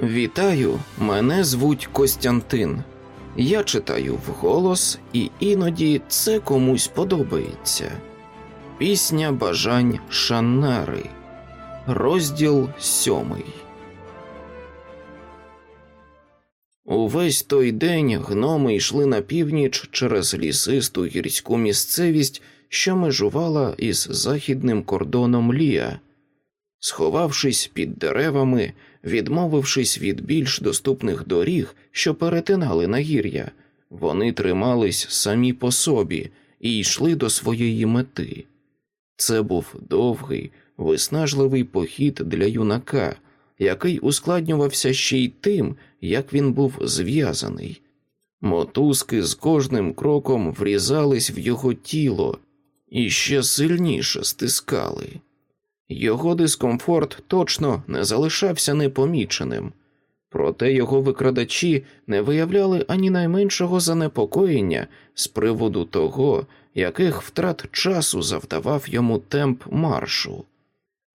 Вітаю, мене звуть Костянтин. Я читаю вголос, і іноді це комусь подобається. Пісня бажань Шаннари, розділ сьомий. Увесь той день гноми йшли на північ через лісисту гірську місцевість, що межувала із західним кордоном Лія. Сховавшись під деревами, відмовившись від більш доступних доріг, що перетинали нагір'я, вони тримались самі по собі і йшли до своєї мети. Це був довгий, виснажливий похід для юнака, який ускладнювався ще й тим, як він був зв'язаний. Мотузки з кожним кроком врізались в його тіло і ще сильніше стискали. Його дискомфорт точно не залишався непоміченим, проте його викрадачі не виявляли ані найменшого занепокоєння з приводу того, яких втрат часу завдавав йому темп маршу.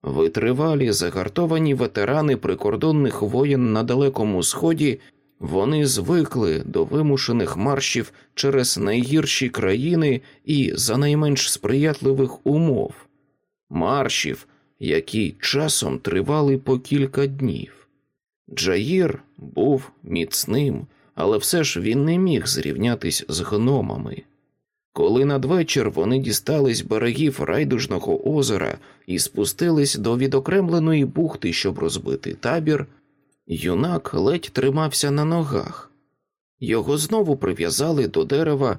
Витривалі загартовані ветерани прикордонних воєн на Далекому Сході, вони звикли до вимушених маршів через найгірші країни і за найменш сприятливих умов, маршів, які часом тривали по кілька днів. Джаїр був міцним, але все ж він не міг зрівнятись з гномами. Коли надвечір вони дістались берегів райдужного озера і спустились до відокремленої бухти, щоб розбити табір, юнак ледь тримався на ногах. Його знову прив'язали до дерева,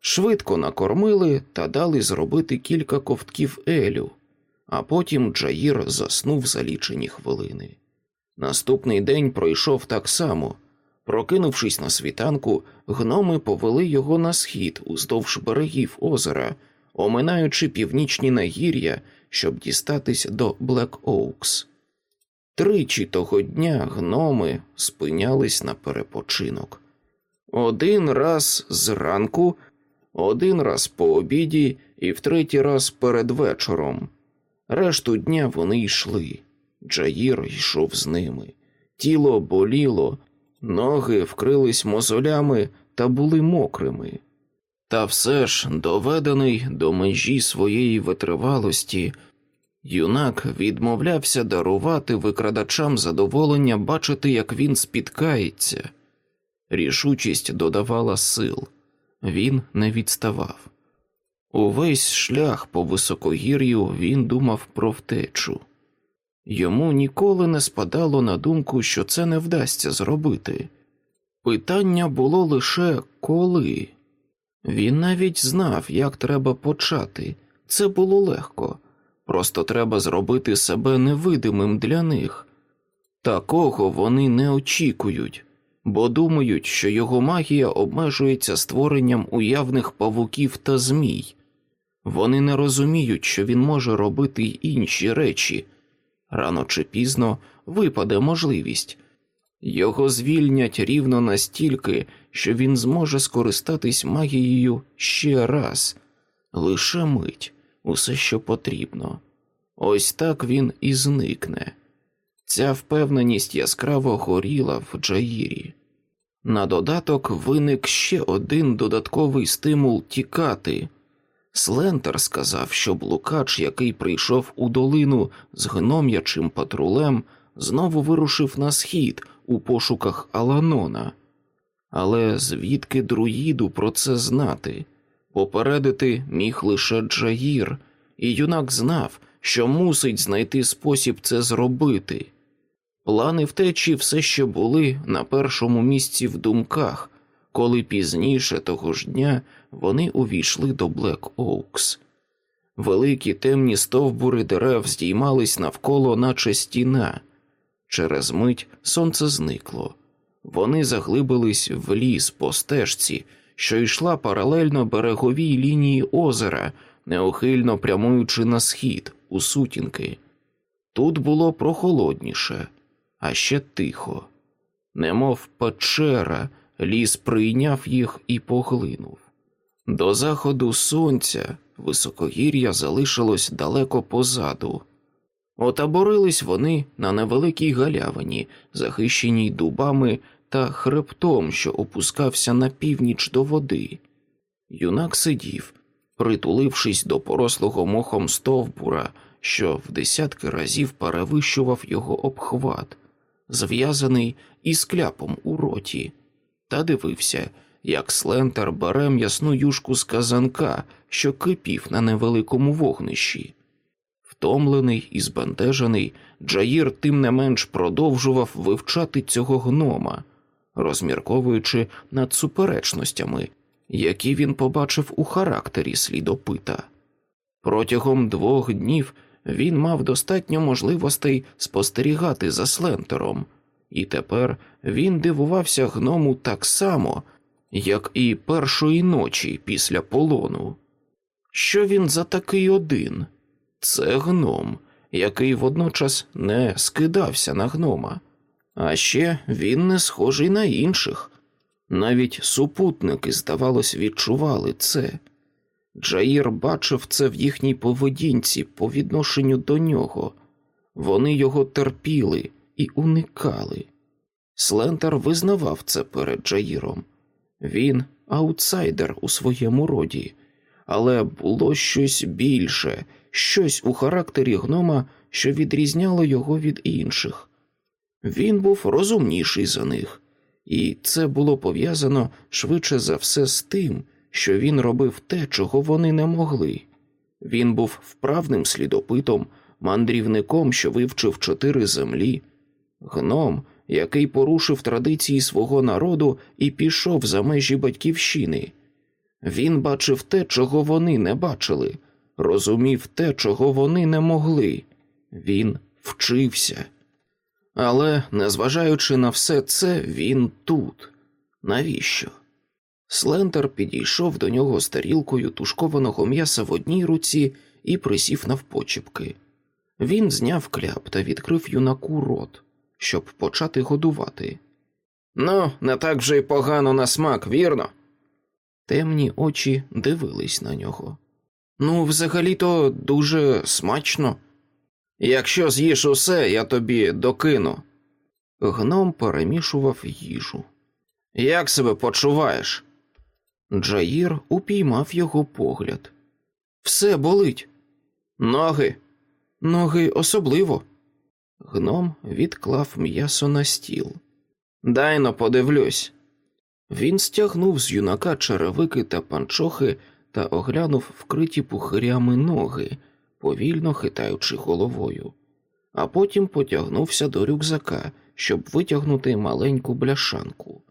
швидко накормили та дали зробити кілька ковтків елю, а потім Джаїр заснув за лічені хвилини. Наступний день пройшов так само. Прокинувшись на світанку, гноми повели його на схід уздовж берегів озера, оминаючи північні нагір'я, щоб дістатись до Блек Оукс. Тричі того дня гноми спинялись на перепочинок. Один раз зранку, один раз по обіді і в третій раз перед вечором. Решту дня вони йшли. Джаїр йшов з ними. Тіло боліло, ноги вкрились мозолями та були мокрими. Та все ж, доведений до межі своєї витривалості, юнак відмовлявся дарувати викрадачам задоволення бачити, як він спіткається. Рішучість додавала сил, він не відставав. Увесь шлях по високогір'ю він думав про втечу. Йому ніколи не спадало на думку, що це не вдасться зробити. Питання було лише коли. Він навіть знав, як треба почати. Це було легко, просто треба зробити себе невидимим для них. Такого вони не очікують, бо думають, що його магія обмежується створенням уявних павуків та змій. Вони не розуміють, що він може робити й інші речі. Рано чи пізно випаде можливість. Його звільнять рівно настільки, що він зможе скористатись магією ще раз, лише мить, усе, що потрібно. Ось так він і зникне. Ця впевненість яскраво горіла в Джаїрі. На додаток виник ще один додатковий стимул тікати. Слентер сказав, що блукач, який прийшов у долину з гном'ячим патрулем, знову вирушив на схід у пошуках Аланона. Але звідки друїду про це знати? Попередити міг лише Джаїр, і юнак знав, що мусить знайти спосіб це зробити. Плани втечі все ще були на першому місці в думках, коли пізніше того ж дня вони увійшли до Блек Оукс. Великі темні стовбури дерев здіймались навколо, наче стіна. Через мить сонце зникло. Вони заглибились в ліс по стежці, що йшла паралельно береговій лінії озера, неохильно прямуючи на схід у сутінки. Тут було прохолодніше, а ще тихо, немов печера, ліс прийняв їх і поглинув. До заходу сонця високогір'я залишилось далеко позаду. Отаборились вони на невеликій галявині, захищеній дубами та хребтом, що опускався на північ до води. Юнак сидів, притулившись до порослого мохом стовбура, що в десятки разів перевищував його обхват, зв'язаний із кляпом у роті, та дивився, як Слентер бере м'ясну юшку з казанка, що кипів на невеликому вогнищі. Втомлений і збентежений, Джаїр тим не менш продовжував вивчати цього гнома, розмірковуючи над суперечностями, які він побачив у характері слідопита. Протягом двох днів він мав достатньо можливостей спостерігати за Слентером, і тепер він дивувався гному так само, як і першої ночі після полону. Що він за такий один? Це гном, який водночас не скидався на гнома, а ще він не схожий на інших. Навіть супутники, здавалось, відчували це. Джаїр бачив це в їхній поведінці по відношенню до нього. Вони його терпіли і уникали. Слентер визнавав це перед Джаїром. Він аутсайдер у своєму роді, але було щось більше, щось у характері гнома, що відрізняло його від інших. Він був розумніший за них, і це було пов'язано швидше за все з тим, що він робив те, чого вони не могли. Він був вправним слідопитом, мандрівником, що вивчив чотири землі, гном, який порушив традиції свого народу і пішов за межі батьківщини. Він бачив те, чого вони не бачили, розумів те, чого вони не могли. Він вчився. Але, незважаючи на все це, він тут. Навіщо? Слентер підійшов до нього з тарілкою тушкованого м'яса в одній руці і присів навпочіпки. Він зняв кляп та відкрив юнаку рот, щоб почати годувати. Ну, не так вже й погано на смак, вірно? Темні очі дивились на нього. Ну, взагалі-то дуже смачно. Якщо з'їш усе, я тобі докину. Гном перемішував їжу. Як себе почуваєш? Джаїр упіймав його погляд. Все болить. Ноги, ноги особливо. Гном відклав м'ясо на стіл. Дай но подивлюсь. Він стягнув з юнака черевики та панчохи та оглянув вкриті пухирями ноги, повільно хитаючи головою, а потім потягнувся до рюкзака, щоб витягнути маленьку бляшанку.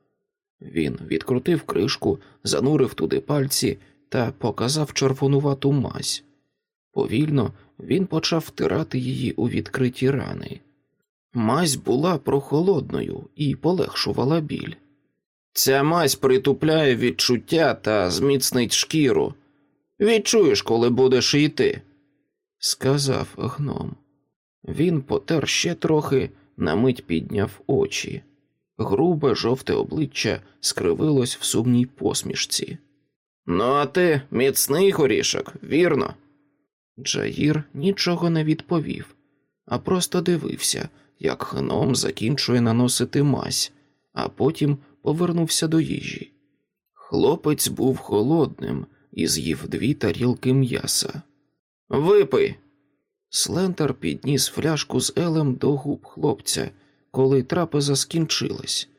Він відкрутив кришку, занурив туди пальці та показав червонувату мазь. Повільно він почав втирати її у відкриті рани. Мазь була прохолодною і полегшувала біль. Ця мазь притупляє відчуття та зміцнить шкіру. Відчуєш, коли будеш йти, сказав гном. Він потер ще трохи, на мить підняв очі. Грубе жовте обличчя скривилось в сумній посмішці. Ну, а ти міцний горішок, вірно? Джаїр нічого не відповів, а просто дивився, як гном закінчує наносити мазь, а потім повернувся до їжі. Хлопець був холодним і з'їв дві тарілки м'яса. Випий. Слентер підніс фляжку з елем до губ хлопця, коли трапеза скінчилась.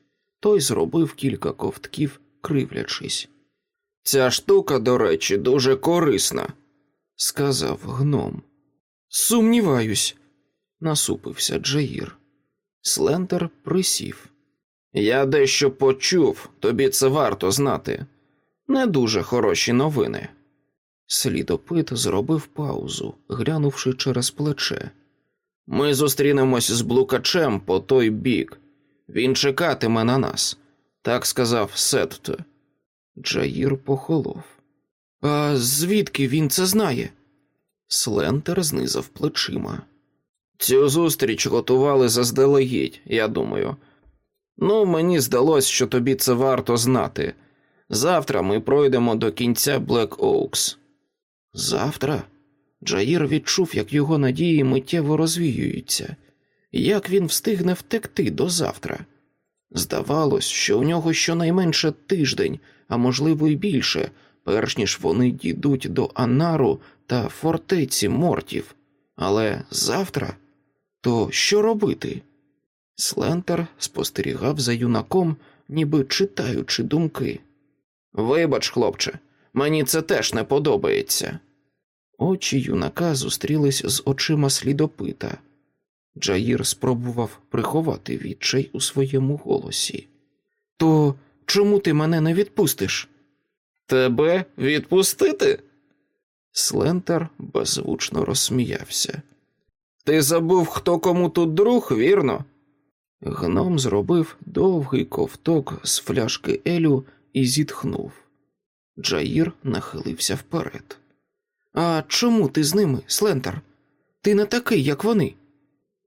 Той зробив кілька ковтків, кривлячись. Ця штука, до речі, дуже корисна, сказав гном. Сумніваюсь, насупився Джаїр. Слентер присів. Я дещо почув, тобі це варто знати. Не дуже хороші новини. Слідопит зробив паузу, глянувши через плече. Ми зустрінемось з блукачем по той бік. Він чекатиме на нас, так сказав Сетте. Джаїр похолов. А звідки він це знає? Слентер знизав плечима. Цю зустріч готували заздалегідь, я думаю. Ну, мені здалось, що тобі це варто знати. Завтра ми пройдемо до кінця Блек Оукс. Завтра? Джаїр відчув, як його надії миттєво розвіюються, як він встигне втекти до завтра. Здавалось, що у нього щонайменше тиждень, а можливо й більше, перш ніж вони дійдуть до Анару та фортеці мортів. Але завтра то що робити? Слентер спостерігав за юнаком, ніби читаючи думки. Вибач, хлопче, мені це теж не подобається. Очі юнака зустрілись з очима слідопита. Джаїр спробував приховати відчай у своєму голосі. То чому ти мене не відпустиш? Тебе відпустити? Слентер беззвучно розсміявся. Ти забув, хто кому тут друг, вірно? Гном зробив довгий ковток з фляшки Елю і зітхнув. Джаїр нахилився вперед. А чому ти з ними, Слентер? Ти не такий, як вони.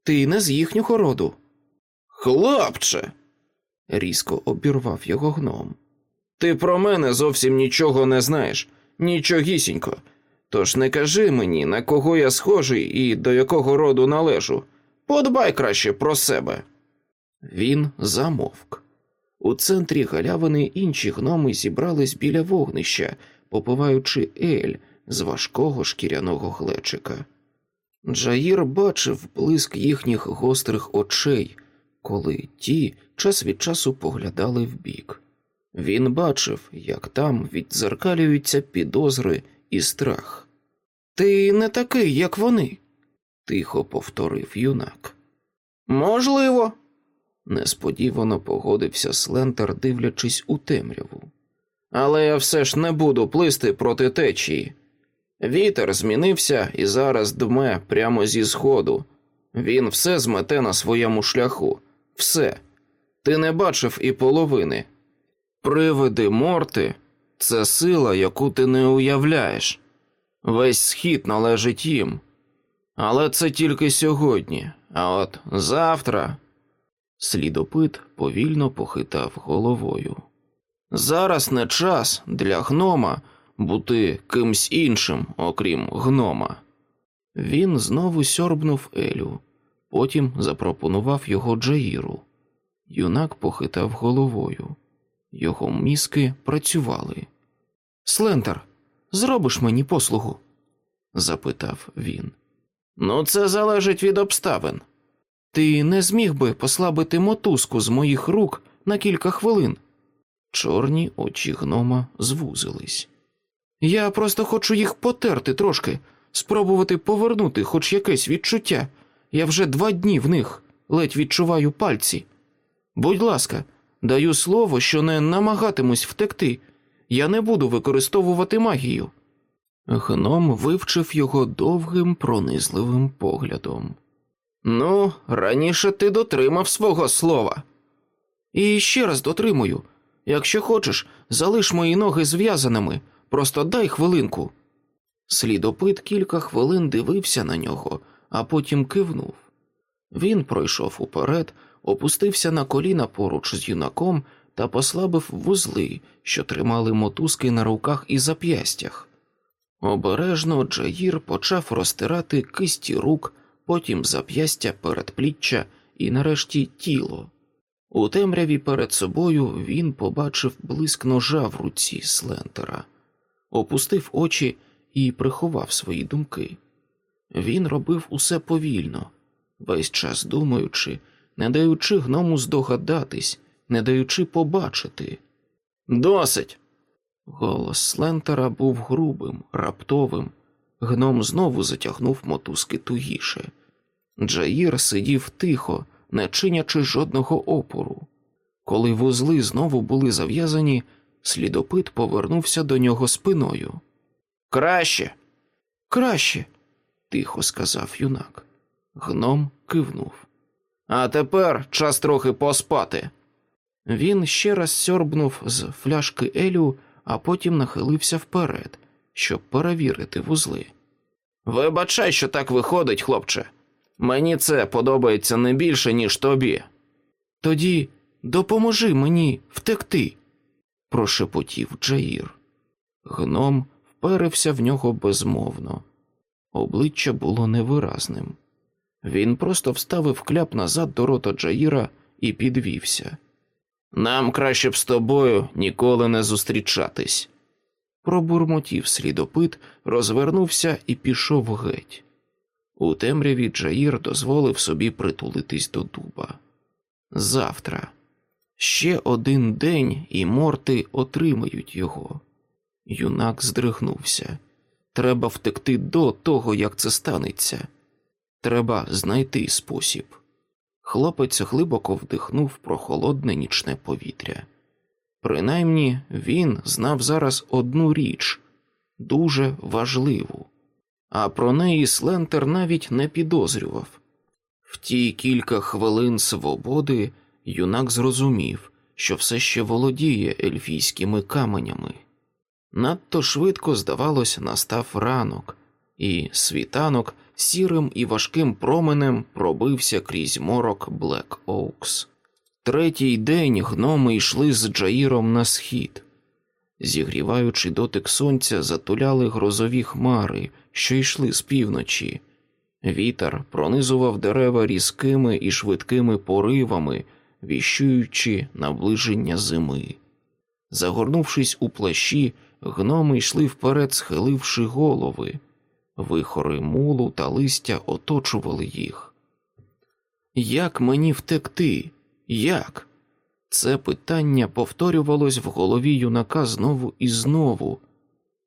Ти не з їхнього роду. Хлопче. різко обірвав його гном. Ти про мене зовсім нічого не знаєш, нічогісінько. Тож не кажи мені, на кого я схожий і до якого роду належу. Подбай краще про себе. Він замовк. У центрі галявини інші гноми зібрались біля вогнища, попиваючи ель з важкого шкіряного глечика. Джаїр бачив блиск їхніх гострих очей, коли ті час від часу поглядали вбік. Він бачив, як там віддзеркалюються підозри і страх. Ти не такий, як вони, тихо повторив юнак. Можливо, несподівано погодився Слентер, дивлячись у темряву. Але я все ж не буду плисти проти течії. Вітер змінився і зараз дме прямо зі сходу. Він все змете на своєму шляху, все. Ти не бачив і половини. Привиди морти це сила, яку ти не уявляєш. Весь схід належить їм. Але це тільки сьогодні, а от завтра. Слідопит повільно похитав головою. Зараз не час для гнома бути кимсь іншим, окрім гнома. Він знову сьорбнув Елю, потім запропонував його Джаїру. Юнак похитав головою. Його мізки працювали. Слентер, зробиш мені послугу? запитав він. Ну, це залежить від обставин. Ти не зміг би послабити мотузку з моїх рук на кілька хвилин. Чорні очі гнома звузились. Я просто хочу їх потерти трошки, спробувати повернути хоч якесь відчуття. Я вже два дні в них ледь відчуваю пальці. Будь ласка, даю слово, що не намагатимусь втекти. Я не буду використовувати магію. Гном вивчив його довгим, пронизливим поглядом. Ну, раніше ти дотримав свого слова. І ще раз дотримую. Якщо хочеш, залиш мої ноги зв'язаними, просто дай хвилинку. Слідопит кілька хвилин дивився на нього, а потім кивнув. Він пройшов уперед, опустився на коліна поруч з юнаком та послабив вузли, що тримали мотузки на руках і зап'ястях. Обережно Джаїр почав розтирати кисті рук, потім зап'ястя передпліччя і нарешті тіло. У темряві перед собою він побачив блиск ножа в руці Слентера, опустив очі і приховав свої думки. Він робив усе повільно, весь час думаючи, не даючи гному здогадатись, не даючи побачити. Досить. Голос Слентера був грубим, раптовим. Гном знову затягнув мотузки тугіше. Джаїр сидів тихо, не чинячи жодного опору. Коли вузли знову були зав'язані, слідопит повернувся до нього спиною. Краще, краще, тихо сказав юнак. Гном кивнув. А тепер час трохи поспати. Він ще раз сьорбнув з фляшки Елю, а потім нахилився вперед, щоб перевірити вузли. Вибачай, що так виходить, хлопче. Мені це подобається не більше, ніж тобі. Тоді допоможи мені втекти, прошепотів Джаїр. Гном вперився в нього безмовно. Обличчя було невиразним. Він просто вставив кляп назад до рота Джаїра і підвівся. Нам краще б з тобою ніколи не зустрічатись. Пробурмотів слідопит, розвернувся і пішов геть. У темряві Джаїр дозволив собі притулитись до дуба. Завтра ще один день, і морти отримають його. Юнак здригнувся. Треба втекти до того, як це станеться. Треба знайти спосіб. Хлопець глибоко вдихнув прохолодне нічне повітря. Принаймні він знав зараз одну річ дуже важливу, а про неї Слентер навіть не підозрював. В ті кілька хвилин свободи юнак зрозумів, що все ще володіє ельфійськими каменями. Надто швидко, здавалось, настав ранок, і світанок сірим і важким променем пробився крізь морок Блек Оукс. Третій день гноми йшли з Джаїром на схід. Зігріваючи дотик сонця, затуляли грозові хмари, що йшли з півночі. Вітер пронизував дерева різкими і швидкими поривами, віщуючи наближення зими. Загорнувшись у плащі, гноми йшли вперед, схиливши голови, вихори мулу та листя оточували їх. Як мені втекти? Як? Це питання повторювалось в голові юнака знову і знову,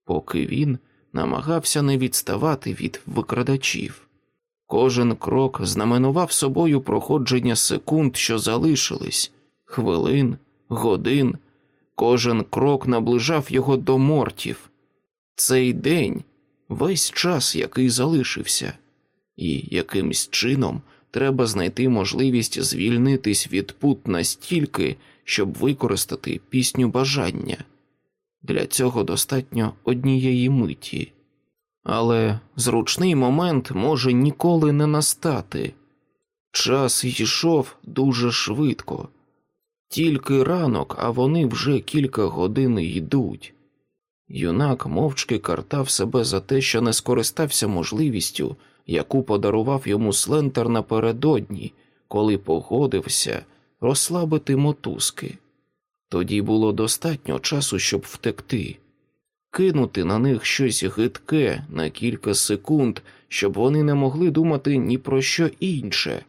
поки він намагався не відставати від викрадачів. Кожен крок знаменував собою проходження секунд, що залишились, хвилин, годин, кожен крок наближав його до мортів. Цей день весь час, який залишився, і якимсь чином треба знайти можливість звільнитись від пут настільки, щоб використати пісню бажання. Для цього достатньо однієї миті. Але зручний момент може ніколи не настати. Час йшов дуже швидко, тільки ранок, а вони вже кілька годин йдуть. Юнак мовчки картав себе за те, що не скористався можливістю, яку подарував йому Слентер напередодні, коли погодився розслабити мотузки. Тоді було достатньо часу, щоб втекти, кинути на них щось гидке на кілька секунд, щоб вони не могли думати ні про що інше,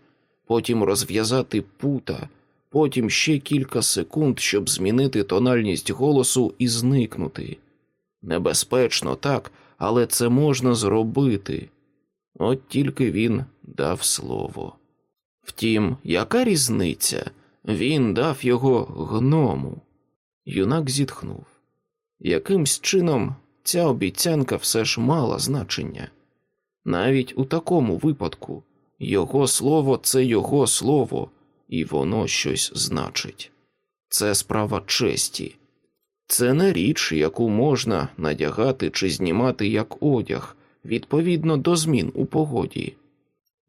потім розв'язати пута, потім ще кілька секунд, щоб змінити тональність голосу і зникнути. Небезпечно так, але це можна зробити. От тільки він дав слово. Втім, яка різниця? Він дав його гному. Юнак зітхнув. Якимсь чином ця обіцянка все ж мала значення. Навіть у такому випадку його слово це його слово, і воно щось значить. Це справа честі. Це не річ, яку можна надягати чи знімати як одяг відповідно до змін у погоді.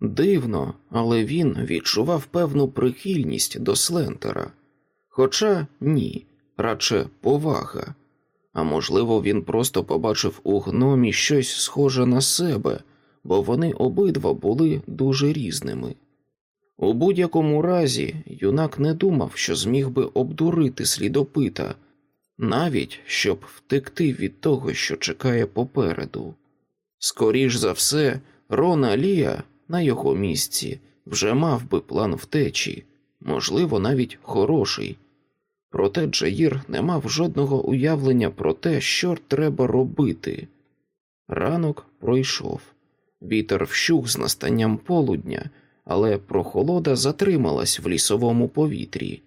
Дивно, але він відчував певну прихильність до Слентера, хоча ні, радше повага. А можливо, він просто побачив у гномі щось схоже на себе, бо вони обидва були дуже різними. У будь-якому разі, юнак не думав, що зміг би обдурити слідопита, навіть щоб втекти від того, що чекає попереду. Скоріш за все, Рона Лія на його місці вже мав би план втечі, можливо, навіть хороший. Проте Джаїр не мав жодного уявлення про те, що треба робити. Ранок пройшов, вітер вщух з настанням полудня, але прохолода затрималась в лісовому повітрі.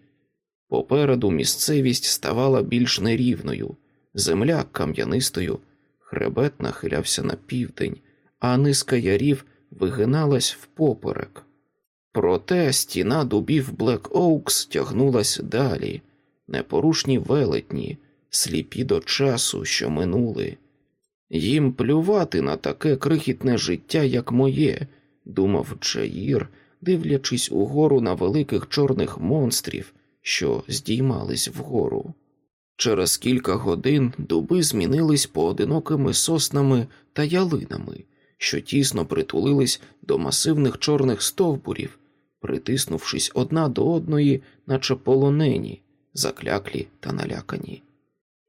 Попереду місцевість ставала більш нерівною, земля кам'янистою, хребет нахилявся на південь, а низка ярів вигиналась впоперек. Проте стіна дубів Блек Оукс тягнулась далі, непорушні велетні, сліпі до часу, що минули. Їм плювати на таке крихітне життя, як моє, думав Джаїр, дивлячись угору на великих чорних монстрів, що здіймались вгору. Через кілька годин дуби змінились поодинокими соснами та ялинами, що тісно притулились до масивних чорних стовбурів, притиснувшись одна до одної, наче полонені, закляклі та налякані.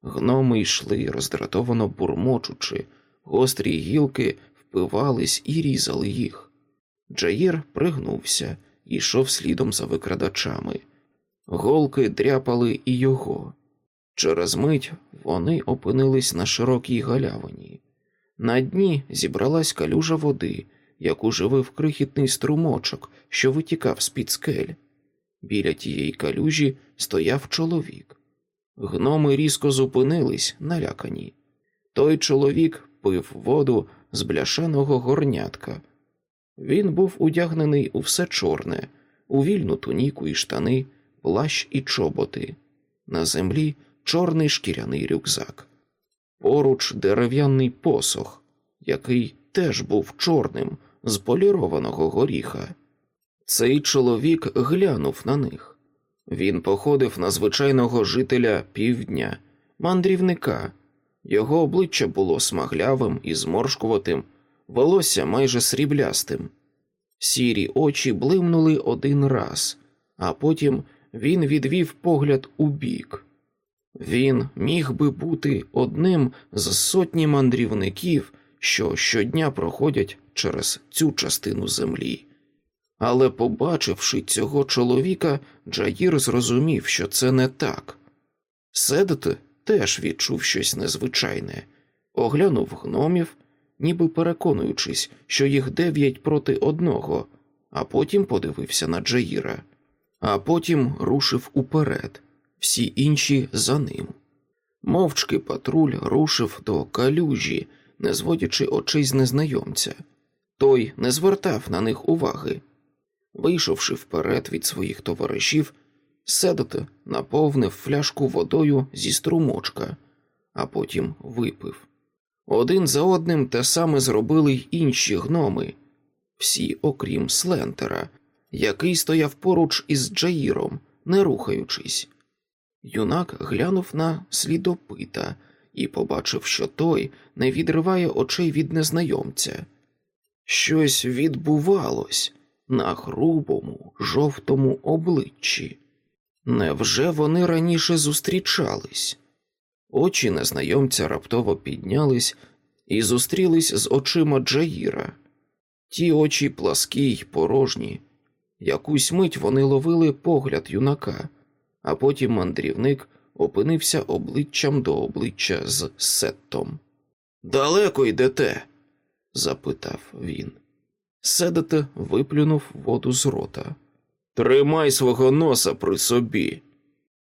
Гноми йшли, роздратовано бурмочучи, гострі гілки впивались і різали їх. Джаїр пригнувся йшов слідом за викрадачами. Голки дряпали і його. Через мить вони опинились на широкій галявині. На дні зібралась калюжа води, яку живив крихітний струмочок, що витікав з під скель. Біля тієї калюжі стояв чоловік. Гноми різко зупинились, налякані. Той чоловік пив воду з бляшаного горнятка. Він був удягнений у все чорне, у вільну туніку і штани, плащ і чоботи. На землі чорний шкіряний рюкзак. Поруч дерев'яний посох, який теж був чорним з полірованого горіха. Цей чоловік глянув на них. Він походив на звичайного жителя півдня, мандрівника. Його обличчя було смаглявим і зморшкуватим, волосся майже сріблястим. Сірі очі блимнули один раз, а потім він відвів погляд у бік. Він міг би бути одним з сотні мандрівників, що щодня проходять через цю частину землі. Але, побачивши цього чоловіка, Джаїр зрозумів, що це не так. Седет теж відчув щось незвичайне, оглянув гномів, ніби переконуючись, що їх дев'ять проти одного, а потім подивився на Джаїра, а потім рушив уперед, всі інші за ним. Мовчки патруль рушив до калюжі, не зводячи очей з незнайомця. Той не звертав на них уваги. Вийшовши вперед від своїх товаришів, Седот наповнив фляжку водою зі струмочка, а потім випив. Один за одним те саме зробили й інші гноми, всі, окрім Слентера, який стояв поруч із Джаїром, не рухаючись. Юнак глянув на слідопита і побачив, що той не відриває очей від незнайомця. Щось відбувалось на грубому, жовтому обличчі. Невже вони раніше зустрічались? Очі незнайомця раптово піднялись і зустрілись з очима Джаїра. Ті очі пласкі й порожні. Якусь мить вони ловили погляд юнака, а потім мандрівник опинився обличчям до обличчя з Сеттом. Далеко йдете? запитав він. Седете виплюнув воду з рота. Тримай свого носа при собі.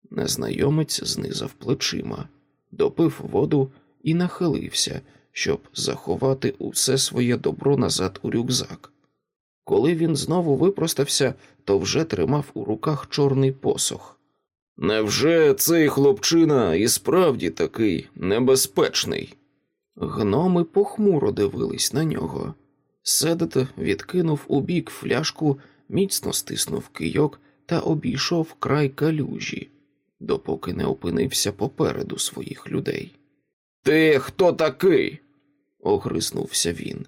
Незнайомець знизав плечима, допив воду і нахилився, щоб заховати усе своє добро назад у рюкзак. Коли він знову випростався, то вже тримав у руках чорний посох. Невже цей хлопчина і справді такий небезпечний? Гноми похмуро дивились на нього. Седет відкинув у бік фляжку, міцно стиснув кийок та обійшов край калюжі, допоки не опинився попереду своїх людей. Ти хто такий? огризнувся він.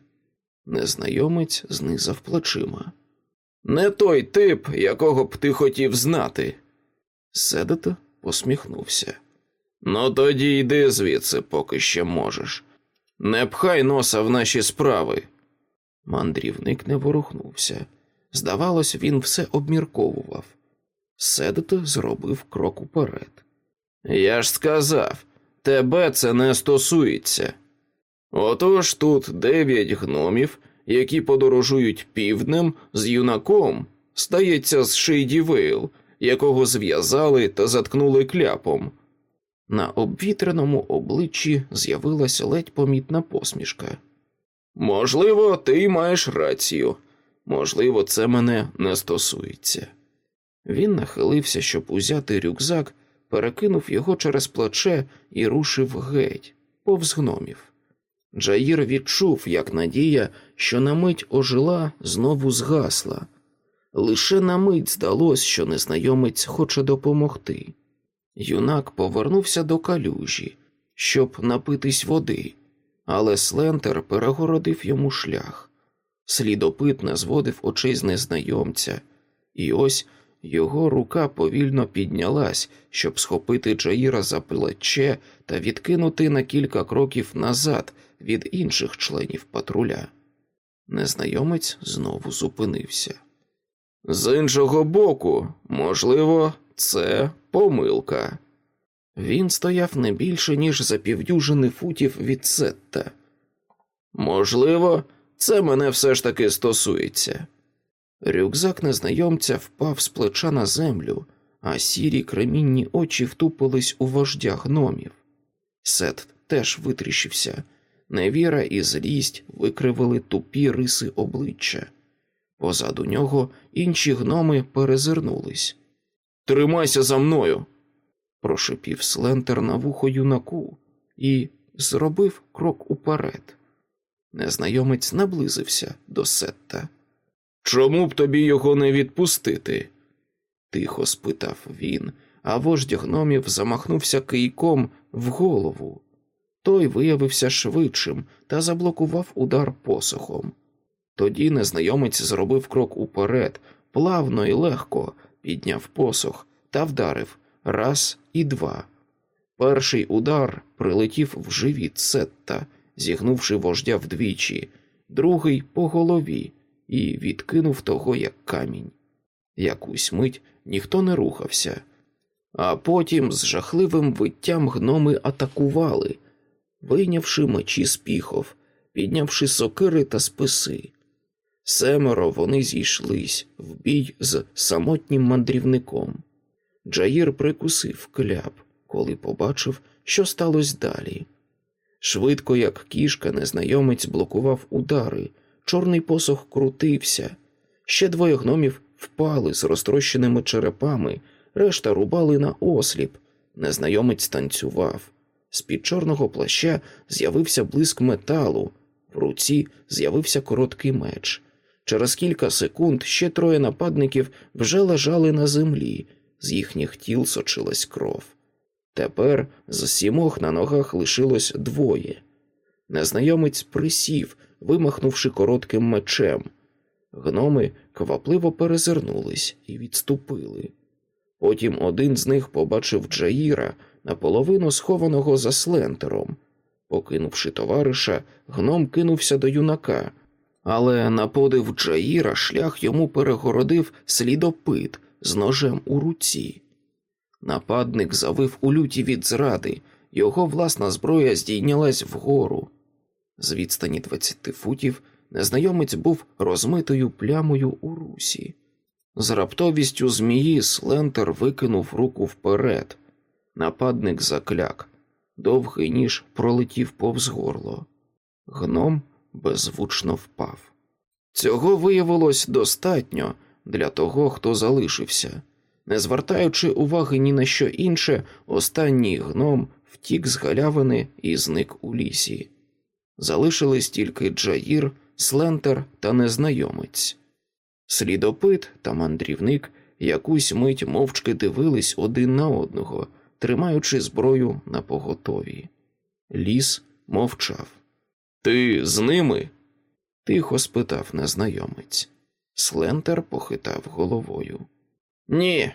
Незнайомець знизав плечима. Не той тип, якого б ти хотів знати. Седет посміхнувся. Ну, тоді йди звідси, поки ще можеш. Не пхай носа в наші справи. Мандрівник не ворухнувся. Здавалось, він все обмірковував. Седет зробив крок уперед. Я ж сказав, тебе це не стосується. Отож тут дев'ять гномів, які подорожують півднем з юнаком, стається з Шейді Вейл, якого зв'язали та заткнули кляпом. На обвітреному обличчі з'явилася ледь помітна посмішка. Можливо, ти маєш рацію, можливо, це мене не стосується. Він нахилився, щоб узяти рюкзак, перекинув його через плече і рушив геть, повз гномів. Джаїр відчув, як надія, що на мить ожила, знову згасла. Лише на мить здалось, що незнайомець хоче допомогти. Юнак повернувся до калюжі, щоб напитись води, але Слентер перегородив йому шлях. Слідопит зводив очей з незнайомця, і ось його рука повільно піднялась, щоб схопити Джаїра за плече та відкинути на кілька кроків назад від інших членів патруля. Незнайомець знову зупинився. З іншого боку, можливо, це помилка. Він стояв не більше, ніж за півдюжини футів від сетта. Можливо, це мене все ж таки стосується. Рюкзак незнайомця впав з плеча на землю, а сірі кремінні очі втупились у вождя гномів. Сет теж витріщився. Невіра і злість викривили тупі риси обличчя. Позаду нього інші гноми перезирнулись. Тримайся за мною, прошепів Слентер на вухо юнаку і зробив крок уперед. Незнайомець наблизився до Сетта. Чому б тобі його не відпустити? тихо спитав він, а вождь гномів замахнувся кийком в голову. Той виявився швидшим та заблокував удар посохом. Тоді незнайомець зробив крок уперед, плавно і легко підняв посох та вдарив раз і два. Перший удар прилетів в живіт Сетта, зігнувши вождя вдвічі, другий по голові і відкинув того як камінь. Якусь мить ніхто не рухався, а потім з жахливим виттям гноми атакували, вийнявши мечі з піхов, піднявши сокири та списи. Семеро вони зійшлись в бій з самотнім мандрівником. Джаїр прикусив кляп, коли побачив, що сталося далі. Швидко, як кішка, незнайомець блокував удари, чорний посох крутився. Ще двоє гномів впали з розтрощеними черепами, решта рубали на осліп. Незнайомець танцював. З під чорного плаща з'явився блиск металу, в руці з'явився короткий меч. Через кілька секунд ще троє нападників вже лежали на землі, з їхніх тіл сочилась кров. Тепер з сімох на ногах лишилось двоє. Незнайомець присів, вимахнувши коротким мечем. Гноми квапливо перезирнулись і відступили. Потім один з них побачив Джаїра, наполовину схованого за слентером. Покинувши товариша, гном кинувся до юнака, але на подив Джаїра шлях йому перегородив слідопит з ножем у руці. Нападник завив у люті від зради, його власна зброя здійнялась вгору. З відстані двадцяти футів незнайомець був розмитою плямою у русі. З раптовістю змії Слентер викинув руку вперед. Нападник закляк, довгий ніж пролетів повз горло. Гном беззвучно впав. Цього виявилось достатньо для того, хто залишився. Не звертаючи уваги ні на що інше, останній гном втік з галявини і зник у лісі. Залишились тільки Джаїр, Слентер та незнайомець. Слідопит та мандрівник якусь мить мовчки дивились один на одного, тримаючи зброю на поготові. Ліс мовчав. Ти з ними? тихо спитав незнайомець. Слентер похитав головою. Ні.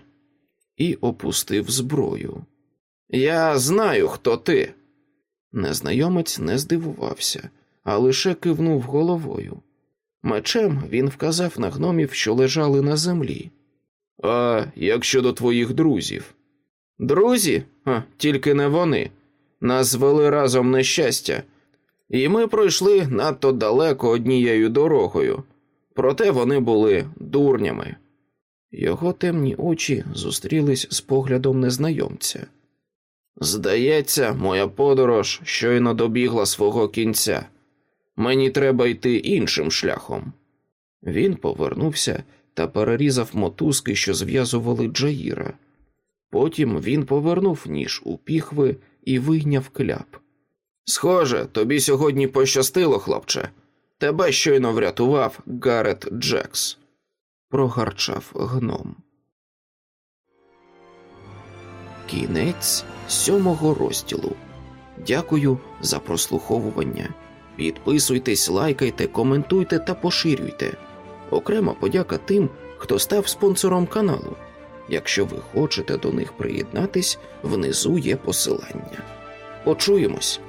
І опустив зброю. Я знаю, хто ти. Незнайомець не здивувався, а лише кивнув головою. Мечем він вказав на гномів, що лежали на землі. А як щодо твоїх друзів? Друзі? А, Тільки не вони. Нас звели разом нещастя, і ми пройшли надто далеко однією дорогою, проте вони були дурнями. Його темні очі зустрілись з поглядом незнайомця. Здається, моя подорож щойно добігла свого кінця. Мені треба йти іншим шляхом. Він повернувся та перерізав мотузки, що зв'язували Джаїра. Потім він повернув ніж у піхви і вийняв кляп. Схоже, тобі сьогодні пощастило, хлопче. Тебе щойно врятував Гарет Джекс, прогарчав гном. Кінець сьомого розділу. Дякую за прослуховування. Підписуйтесь, лайкайте, коментуйте та поширюйте. Окрема подяка тим, хто став спонсором каналу. Якщо ви хочете до них приєднатись, внизу є посилання. Почуємось!